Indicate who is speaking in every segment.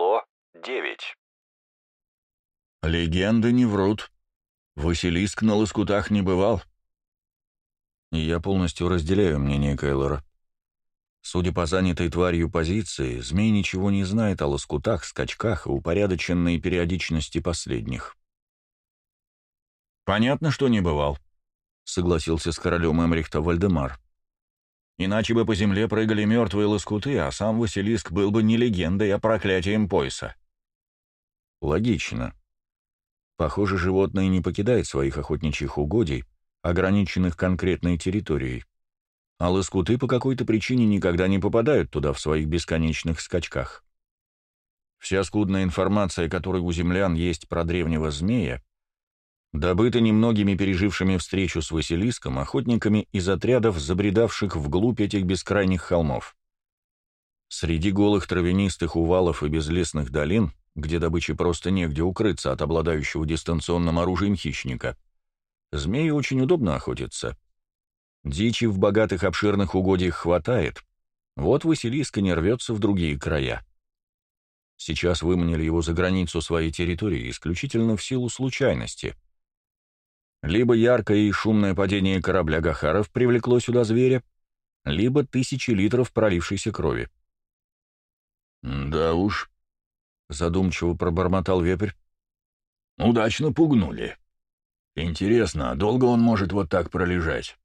Speaker 1: Ло-9.
Speaker 2: Легенды не врут. Василиск на лоскутах не бывал. Я полностью разделяю мнение Кейлора. Судя по занятой тварью позиции, змей ничего не знает о лоскутах, скачках и упорядоченной периодичности последних. «Понятно, что не бывал», — согласился с королем Эмрихта Вальдемар. «Иначе бы по земле прыгали мертвые лоскуты, а сам Василиск был бы не легендой, а проклятием пояса». «Логично. Похоже, животное не покидает своих охотничьих угодий, ограниченных конкретной территорией а лоскуты по какой-то причине никогда не попадают туда в своих бесконечных скачках. Вся скудная информация, которая у землян есть про древнего змея, добыта немногими пережившими встречу с Василиском охотниками из отрядов, забредавших вглубь этих бескрайних холмов. Среди голых травянистых увалов и безлесных долин, где добыче просто негде укрыться от обладающего дистанционным оружием хищника, змею очень удобно охотиться — Дичи в богатых обширных угодьях хватает, вот Василиска не рвется в другие края. Сейчас выманили его за границу своей территории исключительно в силу случайности. Либо яркое и шумное падение корабля Гахаров привлекло сюда зверя, либо тысячи литров пролившейся крови.
Speaker 3: «Да уж», — задумчиво пробормотал вепрь. «Удачно пугнули. Интересно, долго он может вот так пролежать?»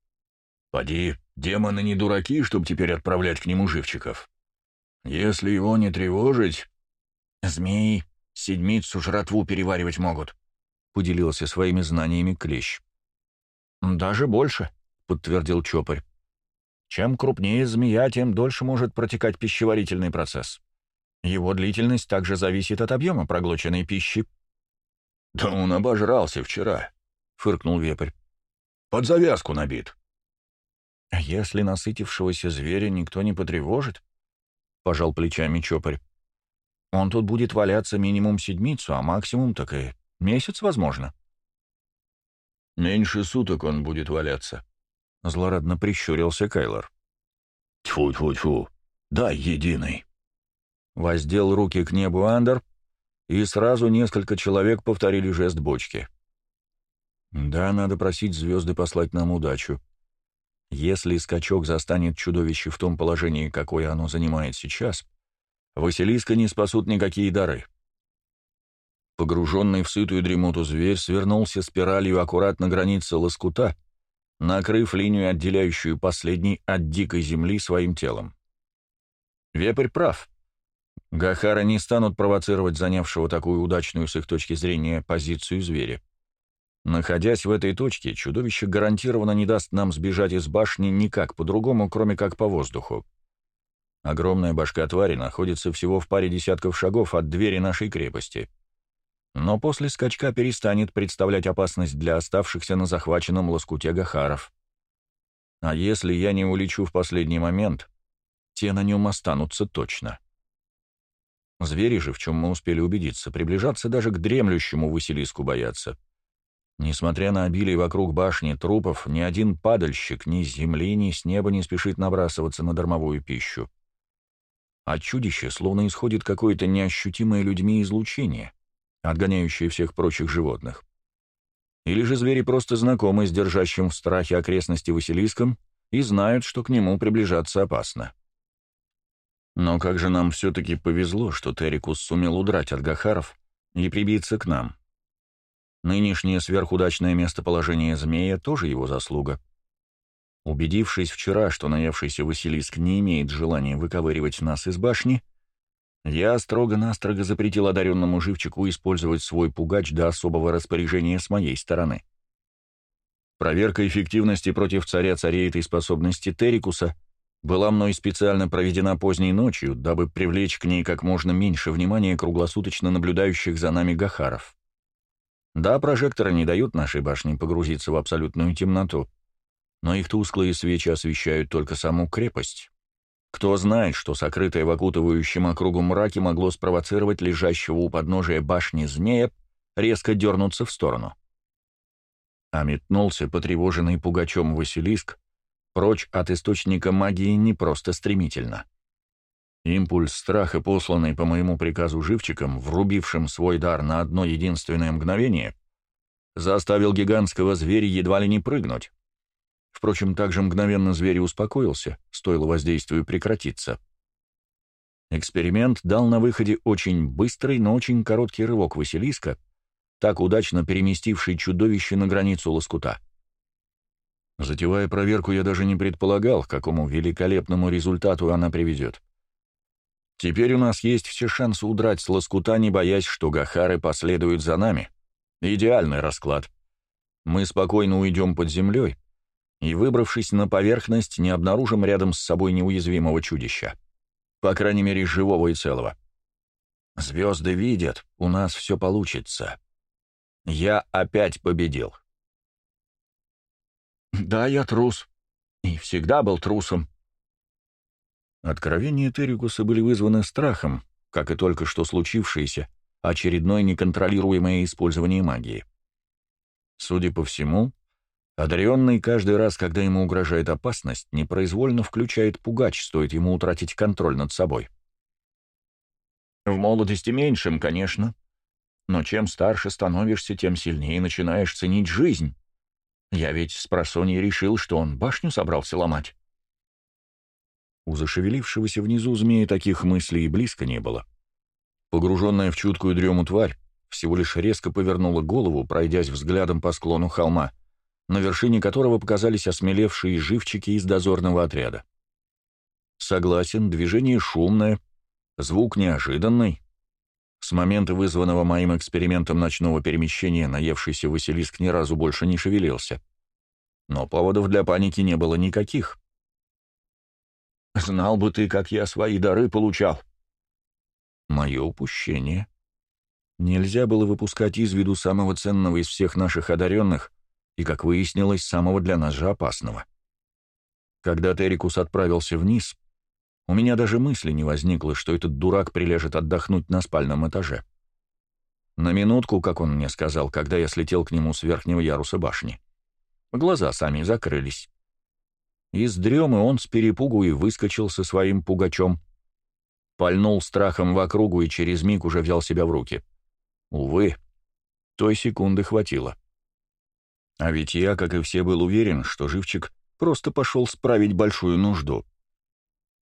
Speaker 3: Поди, демоны не дураки, чтобы теперь отправлять к нему живчиков. Если его не тревожить...
Speaker 4: Змеи седмицу жратву переваривать могут, — поделился своими знаниями Клещ.
Speaker 2: «Даже больше», — подтвердил Чопарь. «Чем крупнее змея, тем дольше может протекать пищеварительный процесс. Его длительность также зависит от объема проглоченной пищи».
Speaker 3: «Да он обожрался вчера», — фыркнул вепрь. «Под завязку набит».
Speaker 2: А если насытившегося зверя никто не потревожит? Пожал плечами Чопарь. Он тут будет валяться минимум седмицу, а максимум так и месяц, возможно.
Speaker 3: Меньше суток он будет валяться. Злорадно прищурился Кайлор. Тьфу-тьфу-тьфу, дай единый.
Speaker 2: Воздел руки к небу Андер, и сразу несколько человек повторили жест бочки. Да, надо просить звезды послать нам удачу. Если скачок застанет чудовище в том положении, какое оно занимает сейчас, Василиска не спасут никакие дары. Погруженный в сытую дремоту зверь свернулся спиралью аккуратно границы лоскута, накрыв линию, отделяющую последний от дикой земли своим телом. Вепрь прав. Гахара не станут провоцировать занявшего такую удачную с их точки зрения позицию зверя. Находясь в этой точке, чудовище гарантированно не даст нам сбежать из башни никак по-другому, кроме как по воздуху. Огромная башка твари находится всего в паре десятков шагов от двери нашей крепости. Но после скачка перестанет представлять опасность для оставшихся на захваченном лоскуте Гахаров. А если я не улечу в последний момент, те на нем останутся точно. Звери же, в чем мы успели убедиться, приближаться даже к дремлющему Василиску боятся — Несмотря на обилие вокруг башни трупов, ни один падальщик ни с земли, ни с неба не спешит набрасываться на дармовую пищу. От чудища словно исходит какое-то неощутимое людьми излучение, отгоняющее всех прочих животных. Или же звери просто знакомы с держащим в страхе окрестности Василиском и знают, что к нему приближаться опасно. Но как же нам все-таки повезло, что Террикус сумел удрать от Гахаров и прибиться к нам. Нынешнее сверхудачное местоположение змея тоже его заслуга. Убедившись вчера, что наевшийся Василиск не имеет желания выковыривать нас из башни, я строго-настрого запретил одаренному живчику использовать свой пугач до особого распоряжения с моей стороны. Проверка эффективности против царя-царей этой способности Террикуса была мной специально проведена поздней ночью, дабы привлечь к ней как можно меньше внимания круглосуточно наблюдающих за нами гахаров. Да, прожекторы не дают нашей башне погрузиться в абсолютную темноту, но их тусклые свечи освещают только саму крепость. Кто знает, что сокрытое в окутывающем округу мраке могло спровоцировать лежащего у подножия башни змея резко дернуться в сторону. А метнулся потревоженный пугачом Василиск прочь от источника магии не просто стремительно. Импульс страха, посланный по моему приказу живчиком, врубившим свой дар на одно единственное мгновение, заставил гигантского зверя едва ли не прыгнуть. Впрочем, также мгновенно зверь успокоился, стоило воздействию прекратиться. Эксперимент дал на выходе очень быстрый, но очень короткий рывок Василиска, так удачно переместивший чудовище на границу лоскута. Затевая проверку, я даже не предполагал, к какому великолепному результату она приведет. Теперь у нас есть все шансы удрать с лоскута, не боясь, что Гахары последуют за нами. Идеальный расклад. Мы спокойно уйдем под землей и, выбравшись на поверхность, не обнаружим рядом с собой неуязвимого чудища. По крайней мере, живого и целого. Звезды видят, у нас все получится. Я опять победил.
Speaker 4: Да, я трус. И всегда был трусом.
Speaker 2: Откровения Террикуса были вызваны страхом, как и только что случившееся, очередное неконтролируемое использование магии. Судя по всему, одаренный каждый раз, когда ему угрожает опасность, непроизвольно включает пугач, стоит ему утратить контроль над собой. В молодости меньшим, конечно, но чем старше становишься, тем сильнее начинаешь ценить жизнь. Я ведь с просонья решил, что он башню собрался ломать. У зашевелившегося внизу змея таких мыслей и близко не было. Погруженная в чуткую дрему тварь всего лишь резко повернула голову, пройдясь взглядом по склону холма, на вершине которого показались осмелевшие живчики из дозорного отряда. Согласен, движение шумное, звук неожиданный. С момента вызванного моим экспериментом ночного перемещения наевшийся Василиск ни разу больше не шевелился. Но поводов для паники не было никаких.
Speaker 4: Знал бы ты, как я свои дары получал.
Speaker 2: Мое упущение. Нельзя было выпускать из виду самого ценного из всех наших одаренных и, как выяснилось, самого для нас же опасного. Когда Терикус отправился вниз, у меня даже мысли не возникло, что этот дурак прилежит отдохнуть на спальном этаже. На минутку, как он мне сказал, когда я слетел к нему с верхнего яруса башни. Глаза сами закрылись. Из дремы он с перепугу и выскочил со своим пугачом. Пальнул страхом в округу и через миг уже взял себя в руки. Увы, той секунды хватило. А ведь я, как и все, был уверен, что живчик просто пошел справить большую нужду.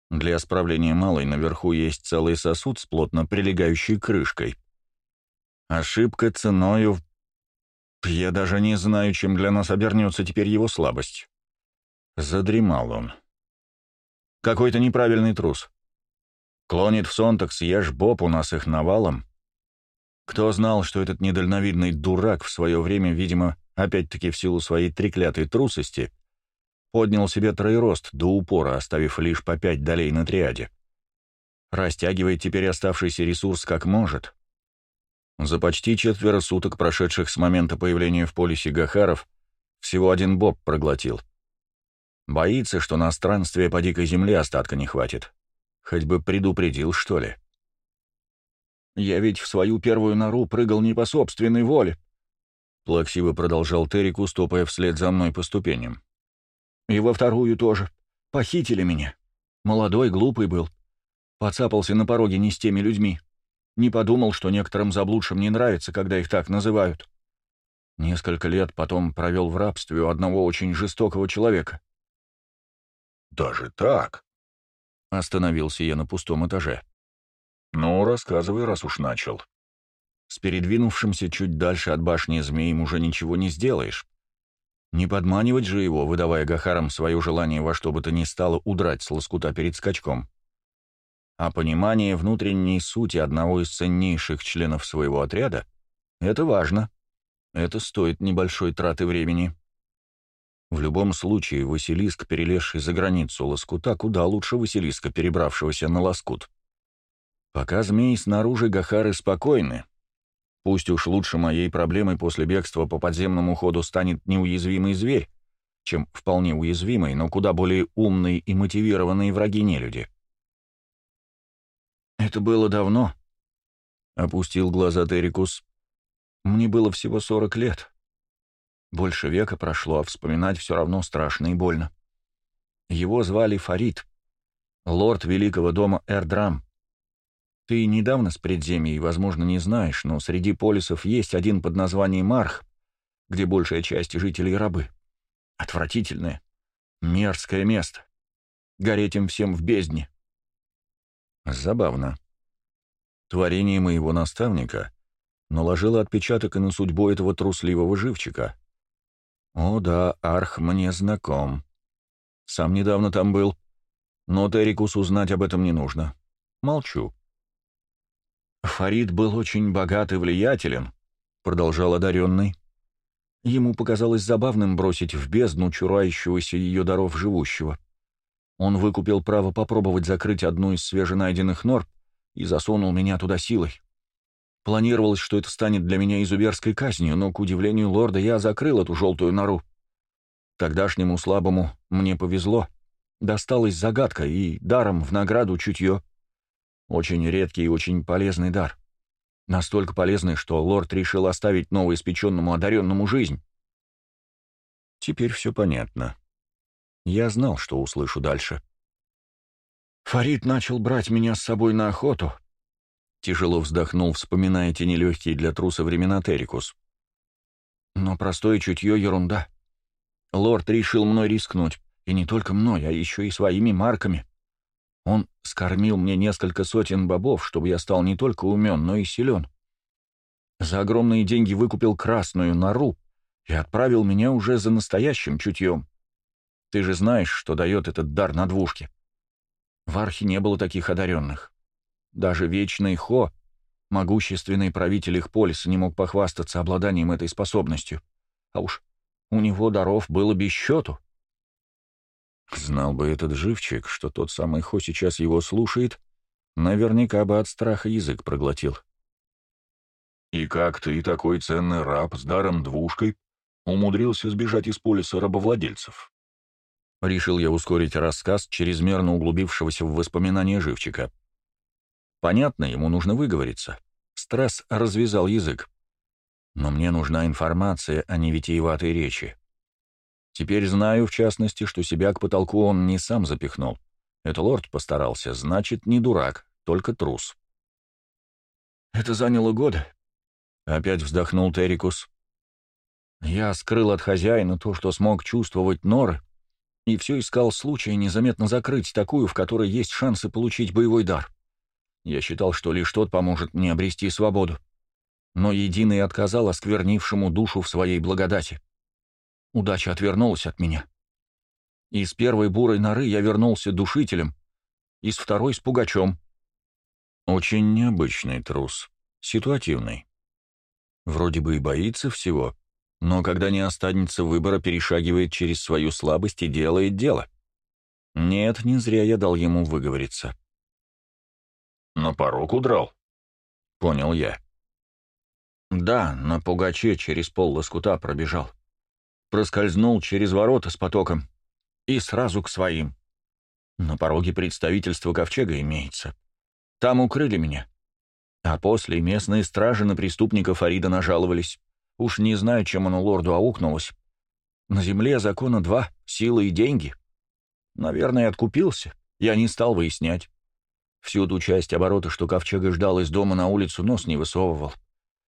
Speaker 2: Для справления малой наверху есть целый сосуд с плотно прилегающей крышкой. Ошибка ценою... Я даже не знаю, чем для нас обернется теперь его слабость. Задремал он. Какой-то неправильный трус. Клонит в Сонтакс, ешь боб, у нас их навалом. Кто знал, что этот недальновидный дурак в свое время, видимо, опять-таки в силу своей треклятой трусости, поднял себе троерост до упора, оставив лишь по пять долей на триаде. Растягивает теперь оставшийся ресурс как может. За почти четверо суток, прошедших с момента появления в полисе Гахаров, всего один боб проглотил — Боится, что на странствие по дикой земле остатка не хватит. Хоть бы предупредил, что ли.
Speaker 4: «Я ведь в свою первую нору прыгал не по собственной воле», — плаксиво продолжал Террику, стопая вслед за мной по ступеням. «И во вторую тоже. Похитили меня. Молодой, глупый был. Поцапался на пороге не с теми людьми. Не подумал, что некоторым заблудшим не нравится, когда их так называют. Несколько лет потом провел в рабстве у одного очень жестокого человека.
Speaker 3: «Даже так?»
Speaker 2: Остановился я на пустом этаже.
Speaker 3: «Ну, рассказывай, раз уж начал».
Speaker 2: С передвинувшимся чуть дальше от башни змеем уже ничего не сделаешь. Не подманивать же его, выдавая Гахарам свое желание во что бы то ни стало удрать с лоскута перед скачком. А понимание внутренней сути одного из ценнейших членов своего отряда — это важно. Это стоит небольшой траты времени. В любом случае, Василиск, перелезший за границу лоскута, куда лучше Василиска, перебравшегося на лоскут. Пока змеи снаружи Гахары спокойны. Пусть уж лучше моей проблемой после бегства по подземному ходу станет неуязвимый зверь, чем вполне уязвимый, но куда более умные и мотивированные враги нелюди. «Это было давно», — опустил глаза Терикус. «Мне было всего сорок лет». Больше века прошло, а вспоминать все равно страшно и больно. Его звали Фарид.
Speaker 4: лорд великого дома Эрдрам. Ты недавно с предземья возможно, не знаешь, но среди полисов есть один под названием Арх, где большая часть жителей рабы. Отвратительное, мерзкое место. Гореть им всем в бездне. Забавно. Творение моего наставника наложило отпечаток и на судьбу этого трусливого живчика. О да, Арх мне знаком. Сам недавно там был, но Терикусу узнать об этом не нужно. Молчу. Фарид был очень богат и влиятелен, продолжал одаренный. Ему показалось забавным бросить в бездну чурающегося ее даров живущего. Он выкупил право попробовать закрыть одну из свеженайденных нор и засунул меня туда силой. Планировалось, что это станет для меня изуверской казнью, но, к удивлению лорда, я закрыл эту желтую нору. Тогдашнему слабому мне повезло. Досталась загадка и даром в награду чутье. Очень редкий и очень полезный дар. Настолько полезный, что лорд решил оставить новоиспеченному одаренному жизнь. Теперь все понятно. Я знал, что услышу дальше. Фарид начал брать меня с собой на охоту. Тяжело вздохнул, вспоминая те нелегкие для труса времена Терикус. Но простое чутье — ерунда. Лорд решил мной рискнуть. И не только мной, а еще и своими марками. Он скормил мне несколько сотен бобов, чтобы я стал не только умен, но и силен. За огромные деньги выкупил красную нору и отправил меня уже за настоящим чутьем. Ты же знаешь, что дает этот дар на двушке. В Архе не было таких одаренных. Даже Вечный Хо, могущественный правитель их полиса, не мог похвастаться обладанием этой способностью. А уж у него даров было без счету. Знал бы этот живчик, что тот самый Хо сейчас его слушает, наверняка бы от страха язык проглотил.
Speaker 3: «И как ты, такой ценный раб с даром двушкой, умудрился сбежать из полиса рабовладельцев?»
Speaker 4: Решил я ускорить рассказ чрезмерно углубившегося в воспоминания живчика. Понятно, ему нужно выговориться. Стресс развязал язык. Но мне нужна информация, а не витиеватой речи. Теперь знаю, в частности, что себя к потолку он не сам запихнул. Это лорд постарался, значит, не дурак, только трус. «Это заняло годы», — опять вздохнул Терикус. «Я скрыл от хозяина то, что смог чувствовать норы, и все искал случая незаметно закрыть такую, в которой есть шансы получить боевой дар. Я считал, что лишь тот поможет мне обрести свободу. Но Единый отказал осквернившему душу в своей благодати. Удача отвернулась от меня. Из первой бурой норы я вернулся душителем, из второй — с пугачом. Очень необычный трус, ситуативный. Вроде бы и боится всего, но когда не останется выбора, перешагивает через свою слабость и делает дело. Нет, не зря я дал ему выговориться.
Speaker 3: «На порог удрал?» — понял я.
Speaker 4: Да, на пугаче через пол лоскута пробежал проскользнул через ворота с потоком и сразу к своим. На пороге представительства ковчега имеется. Там укрыли меня. А после местные стражи на преступника Фарида нажаловались. Уж не знаю, чем оно лорду аукнулось. На земле закона два — сила и деньги. Наверное, откупился. Я не стал выяснять. Всю ту часть оборота, что ковчега ждал из дома на улицу, нос не высовывал.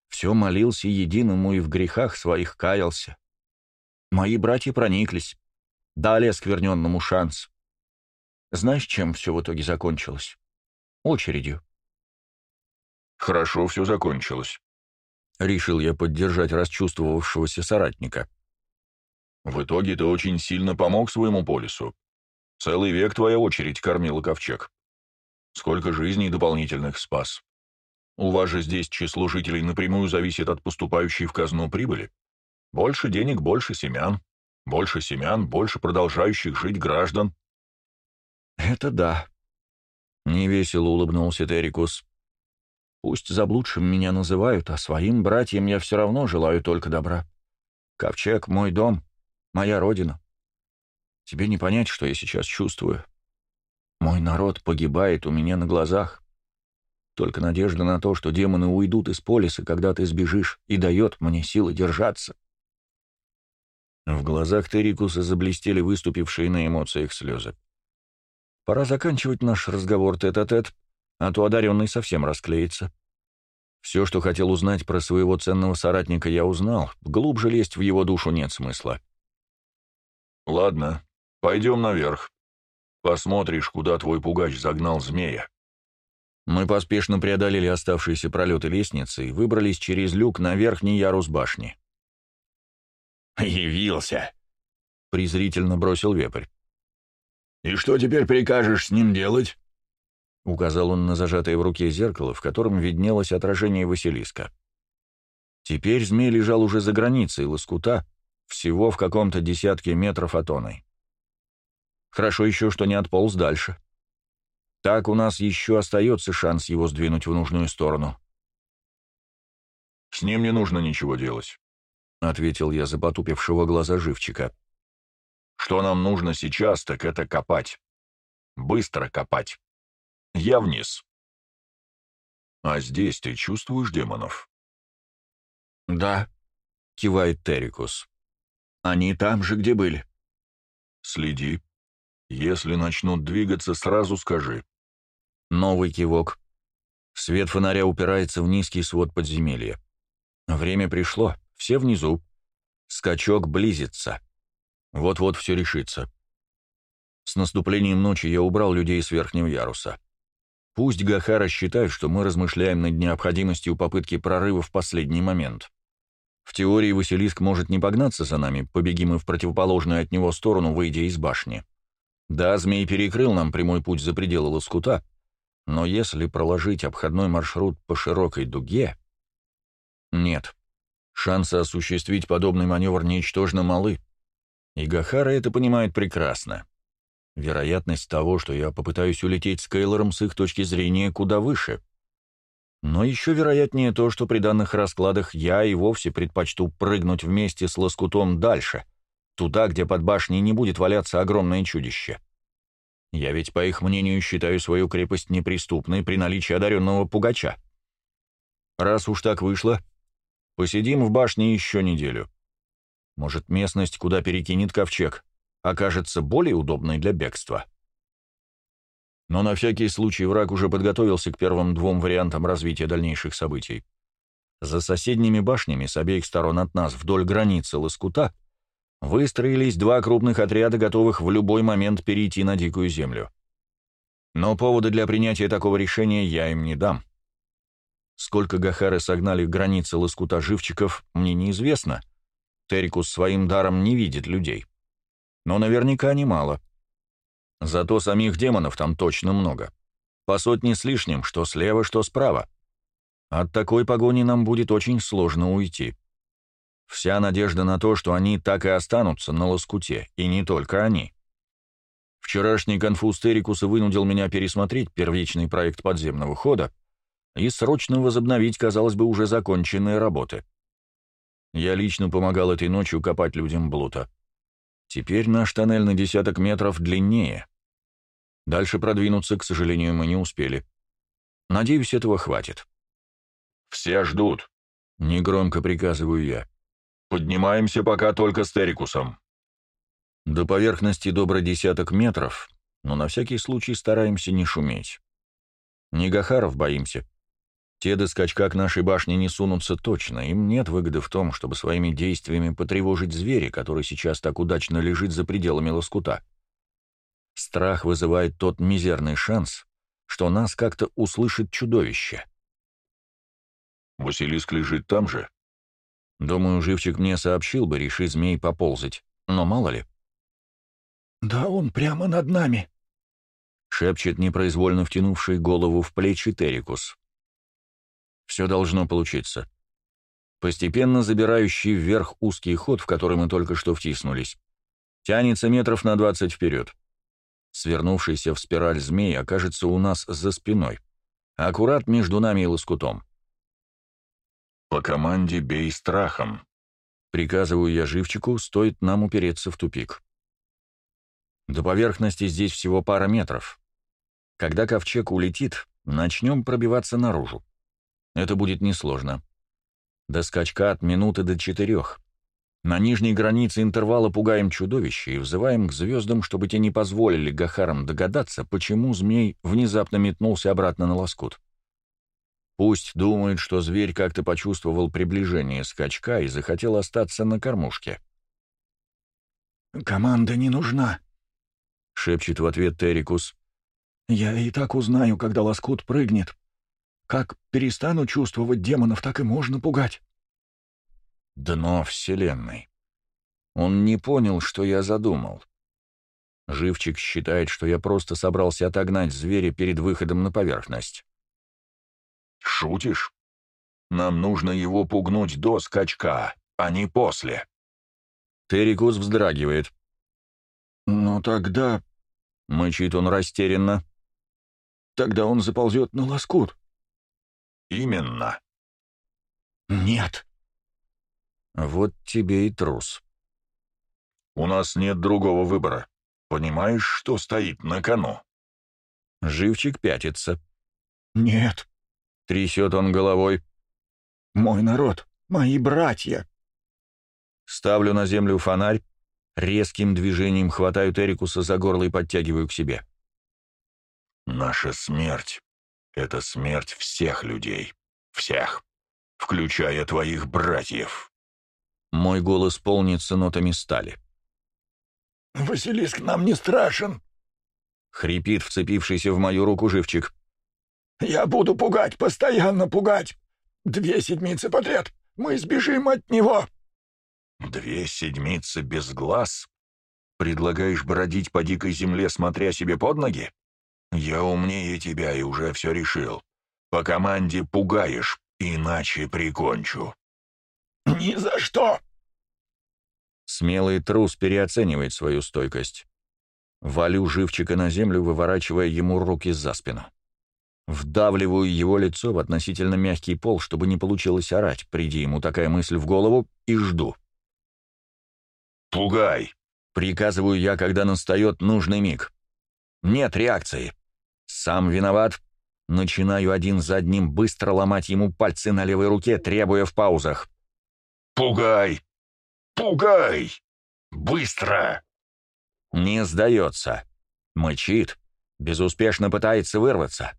Speaker 4: Все молился единому и в грехах своих каялся. Мои братья прониклись. Дали оскверненному шанс. Знаешь, чем все в итоге закончилось? Очередью.
Speaker 3: Хорошо все закончилось.
Speaker 4: Решил я поддержать расчувствовавшегося соратника.
Speaker 3: В итоге ты очень сильно помог своему полису. Целый век твоя очередь кормила ковчег. Сколько жизней дополнительных спас. У вас же здесь число жителей напрямую зависит от поступающей в казну прибыли. Больше денег, больше семян. Больше семян, больше продолжающих жить граждан.
Speaker 4: «Это да», — невесело улыбнулся Терикус. «Пусть заблудшим меня называют, а своим братьям я все равно желаю только добра. Ковчег — мой дом, моя родина. Тебе не понять, что я сейчас чувствую. Мой народ погибает у меня на глазах. Только надежда на то, что демоны уйдут из полиса, когда ты сбежишь, и дает мне силы держаться». В глазах Терикуса заблестели выступившие на эмоциях слезы. Пора заканчивать наш разговор тет-а-тет, а то одаренный совсем расклеится. Все, что хотел узнать про своего ценного соратника, я узнал. Глубже лезть в его душу нет смысла.
Speaker 3: «Ладно, пойдем наверх. Посмотришь, куда твой пугач загнал змея».
Speaker 4: Мы поспешно преодолели оставшиеся пролеты лестницы и выбрались через люк на верхний ярус башни.
Speaker 3: «Явился!»
Speaker 4: — презрительно бросил вепрь.
Speaker 3: «И что теперь прикажешь с ним делать?»
Speaker 4: — указал он на зажатое в руке зеркало, в котором виднелось отражение Василиска. Теперь змей лежал уже за границей лоскута, всего в каком-то десятке метров от оной. Хорошо еще, что не отполз дальше. Так у нас еще остается шанс его сдвинуть в нужную сторону.
Speaker 3: «С ним не нужно ничего делать», — ответил я за потупившего глаза живчика. «Что нам нужно сейчас, так это копать. Быстро копать. Я вниз». «А здесь ты чувствуешь демонов?»
Speaker 4: «Да», — кивает Терикус. «Они там же, где были».
Speaker 3: «Следи. Если начнут двигаться, сразу скажи.
Speaker 4: Новый кивок. Свет фонаря упирается в низкий свод подземелья. Время пришло, все внизу. Скачок близится. Вот-вот все решится. С наступлением ночи я убрал людей с верхнего яруса. Пусть Гахара считает, что мы размышляем над необходимостью попытки прорыва в последний момент. В теории Василиск может не погнаться за нами, побеги мы в противоположную от него сторону, выйдя из башни. Да, змей перекрыл нам прямой путь за пределы лоскута, но если проложить обходной маршрут по широкой дуге... Нет, шансы осуществить подобный маневр ничтожно малы. И Гахара это понимает прекрасно. Вероятность того, что я попытаюсь улететь с Кейлором с их точки зрения куда выше. Но еще вероятнее то, что при данных раскладах я и вовсе предпочту прыгнуть вместе с лоскутом дальше, туда, где под башней не будет валяться огромное чудище. Я ведь, по их мнению, считаю свою крепость неприступной при наличии одаренного пугача. Раз уж так вышло, посидим в башне еще неделю. Может, местность, куда перекинет ковчег, окажется более удобной для бегства. Но на всякий случай враг уже подготовился к первым двум вариантам развития дальнейших событий. За соседними башнями с обеих сторон от нас вдоль границы Лоскута выстроились два крупных отряда, готовых в любой момент перейти на дикую землю. Но повода для принятия такого решения я им не дам. Сколько Гахары согнали к границе лоскута живчиков, мне неизвестно. Терикус своим даром не видит людей. Но наверняка немало. Зато самих демонов там точно много. По сотне с лишним, что слева, что справа. От такой погони нам будет очень сложно уйти. Вся надежда на то, что они так и останутся на лоскуте, и не только они. Вчерашний конфуз Терикуса вынудил меня пересмотреть первичный проект подземного хода и срочно возобновить, казалось бы, уже законченные работы. Я лично помогал этой ночью копать людям блута. Теперь наш тоннель на десяток метров длиннее. Дальше продвинуться, к сожалению, мы не успели. Надеюсь, этого хватит.
Speaker 3: «Все ждут», — негромко приказываю я. Поднимаемся пока только с Терикусом.
Speaker 4: До поверхности добрый десяток метров, но на всякий случай стараемся не шуметь. Не Гахаров боимся. Те до скачка к нашей башне не сунутся точно, им нет выгоды в том, чтобы своими действиями потревожить зверя, который сейчас так удачно лежит за пределами лоскута. Страх вызывает тот мизерный шанс, что нас как-то услышит чудовище.
Speaker 3: «Василиск лежит там же?»
Speaker 4: Думаю, живчик мне сообщил бы, реши змей поползать. Но мало ли.
Speaker 1: «Да он прямо над нами», —
Speaker 4: шепчет непроизвольно втянувший голову в плечи Терикус. Все должно получиться. Постепенно забирающий вверх узкий ход, в который мы только что втиснулись, тянется метров на двадцать вперед. Свернувшийся в спираль змей окажется у нас за спиной, аккурат между нами и лоскутом.
Speaker 3: «По команде бей страхом», —
Speaker 4: приказываю я живчику, стоит нам упереться в тупик. До поверхности здесь всего пара метров. Когда ковчег улетит, начнем пробиваться наружу. Это будет несложно. До скачка от минуты до четырех.
Speaker 2: На нижней границе интервала пугаем чудовище и взываем к звездам, чтобы те не позволили Гахарам догадаться, почему змей внезапно метнулся обратно на лоскут. Пусть думает, что зверь как-то почувствовал приближение скачка и захотел остаться на кормушке.
Speaker 1: «Команда не нужна», — шепчет в ответ Террикус. «Я и так узнаю, когда лоскут прыгнет. Как перестану чувствовать демонов, так и можно пугать».
Speaker 2: Дно Вселенной. Он не понял, что я задумал. Живчик считает, что я просто собрался отогнать зверя перед выходом на поверхность.
Speaker 3: «Шутишь? Нам нужно его пугнуть до скачка, а не после».
Speaker 2: Террикус вздрагивает.
Speaker 1: «Но тогда...»
Speaker 2: — мычит он растерянно.
Speaker 1: «Тогда он заползет на лоскут».
Speaker 3: «Именно».
Speaker 1: «Нет»,
Speaker 2: вот тебе и трус.
Speaker 3: У нас нет другого выбора. Понимаешь, что стоит на кону?
Speaker 2: Живчик пятится.
Speaker 1: Нет.
Speaker 2: Трясет он головой.
Speaker 1: Мой народ, мои братья.
Speaker 2: Ставлю на землю фонарь, резким движением хватаю Эрикуса за горло и подтягиваю к себе.
Speaker 3: Наша смерть — это смерть всех людей. Всех. Включая твоих братьев.
Speaker 2: Мой голос полнится нотами стали.
Speaker 1: «Василиск нам не страшен!»
Speaker 2: — хрипит вцепившийся в мою руку живчик.
Speaker 1: «Я буду пугать, постоянно пугать! Две седмицы подряд! Мы сбежим от него!»
Speaker 3: «Две седмицы без глаз? Предлагаешь бродить по дикой земле, смотря себе под ноги? Я умнее тебя и уже все решил. По команде пугаешь, иначе прикончу».
Speaker 1: «Ни за что!»
Speaker 2: Смелый трус переоценивает свою стойкость. Валю живчика на землю, выворачивая ему руки за спину. Вдавливаю его лицо в относительно мягкий пол, чтобы не получилось орать, приди ему такая мысль в голову, и жду.
Speaker 3: «Пугай!»
Speaker 2: — приказываю я, когда настает нужный миг. Нет реакции. Сам виноват. Начинаю один за одним быстро ломать ему пальцы на левой руке, требуя в паузах.
Speaker 3: «Пугай! Пугай! Быстро!»
Speaker 2: Не сдается. Мычит. Безуспешно пытается вырваться.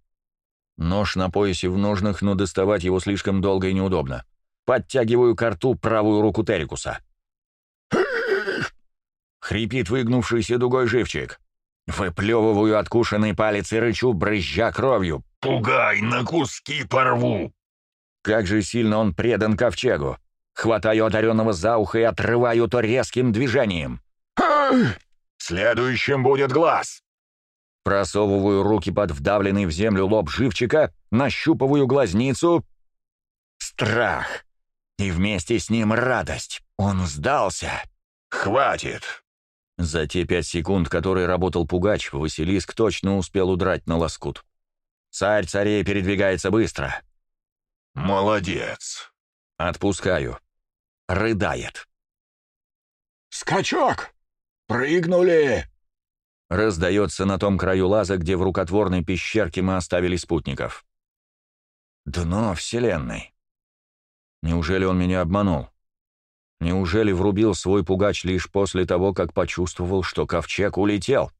Speaker 2: Нож на поясе в ножнах, но доставать его слишком долго и неудобно. Подтягиваю к рту правую руку Террикуса. Хрипит выгнувшийся дугой живчик. Выплевываю откушенный палец и рычу, брызжа кровью.
Speaker 3: «Пугай, на куски порву!»
Speaker 2: Как же сильно он предан ковчегу. Хватаю одаренного за ухо и отрываю то резким движением.
Speaker 3: «Следующим будет глаз!»
Speaker 2: Просовываю руки под вдавленный в землю лоб живчика, нащупываю глазницу. Страх. И вместе с ним радость. Он сдался.
Speaker 3: «Хватит!»
Speaker 2: За те пять секунд, которые работал пугач, Василиск точно успел удрать на лоскут. Царь царей передвигается быстро.
Speaker 3: «Молодец!»
Speaker 2: Отпускаю. Рыдает.
Speaker 1: «Скачок! Прыгнули!»
Speaker 2: Раздается на том краю лаза, где в рукотворной пещерке мы оставили спутников. Дно Вселенной. Неужели он меня обманул? Неужели врубил свой пугач лишь после того, как почувствовал, что ковчег улетел?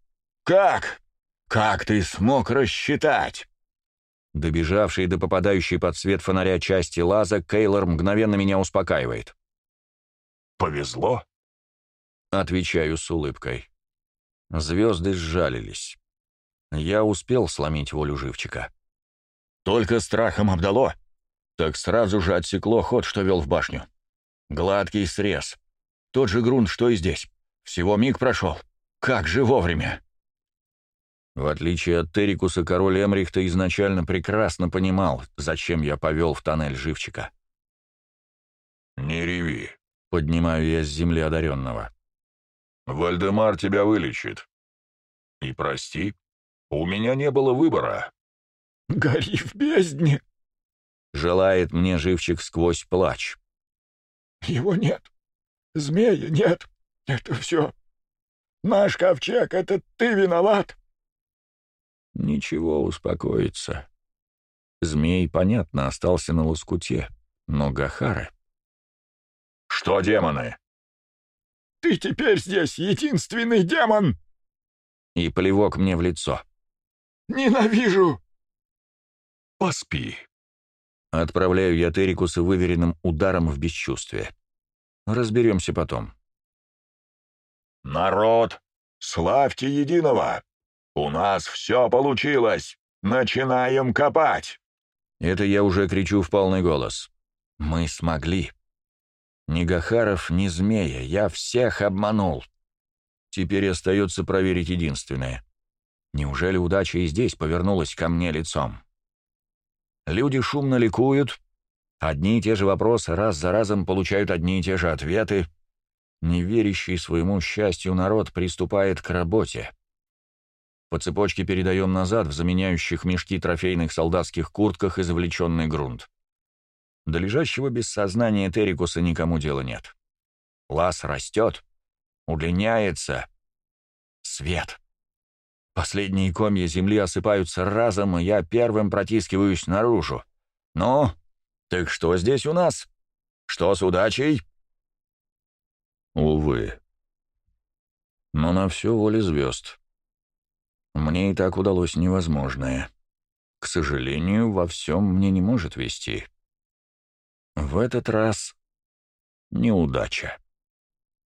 Speaker 1: «Как? Как ты смог рассчитать?»
Speaker 2: Добежавший до попадающей под свет фонаря части лаза, Кейлор мгновенно меня успокаивает.
Speaker 3: «Повезло?»
Speaker 2: Отвечаю с улыбкой. Звезды сжалились. Я успел сломить волю живчика. Только страхом обдало. Так сразу же отсекло ход, что вел в башню. Гладкий срез. Тот же грунт, что и здесь. Всего миг прошел. Как же вовремя. В отличие от Террикуса, король Эмрихта изначально прекрасно понимал, зачем я повел в тоннель живчика.
Speaker 3: «Не реви», —
Speaker 2: поднимаю я с земли одаренного.
Speaker 3: «Вальдемар тебя вылечит. И прости, у меня не было выбора».
Speaker 1: «Гори в бездне!»
Speaker 2: — желает мне живчик сквозь плач.
Speaker 1: «Его нет. Змея нет. Это все. Наш ковчег — это ты виноват!»
Speaker 2: Ничего, успокоится. Змей, понятно, остался на лоскуте, но Гахары...
Speaker 3: «Что, демоны?
Speaker 1: Ты теперь здесь единственный демон!»
Speaker 2: И плевок мне в лицо.
Speaker 1: «Ненавижу!»
Speaker 3: «Поспи!»
Speaker 2: Отправляю я Терикуса выверенным ударом в бесчувствие. Разберемся потом.
Speaker 3: «Народ, славьте единого! У нас все получилось! Начинаем копать!»
Speaker 2: Это я уже кричу в полный голос. «Мы смогли!» Ни Гахаров, ни Змея, я всех обманул. Теперь остается проверить единственное. Неужели удача и здесь повернулась ко мне лицом? Люди шумно ликуют, одни и те же вопросы раз за разом получают одни и те же ответы. Неверящий своему счастью народ приступает к работе. По цепочке передаем назад в заменяющих мешки трофейных солдатских куртках извлеченный грунт. До лежащего без сознания Террикуса никому дела нет. Лаз растет, удлиняется. Свет. Последние комья земли осыпаются разом, и я первым протискиваюсь наружу. «Ну, так что здесь у нас? Что с удачей?»
Speaker 3: Увы.
Speaker 2: Но на все воле звезд. Мне и так удалось невозможное. К сожалению, во всем мне не может вести. В этот раз неудача.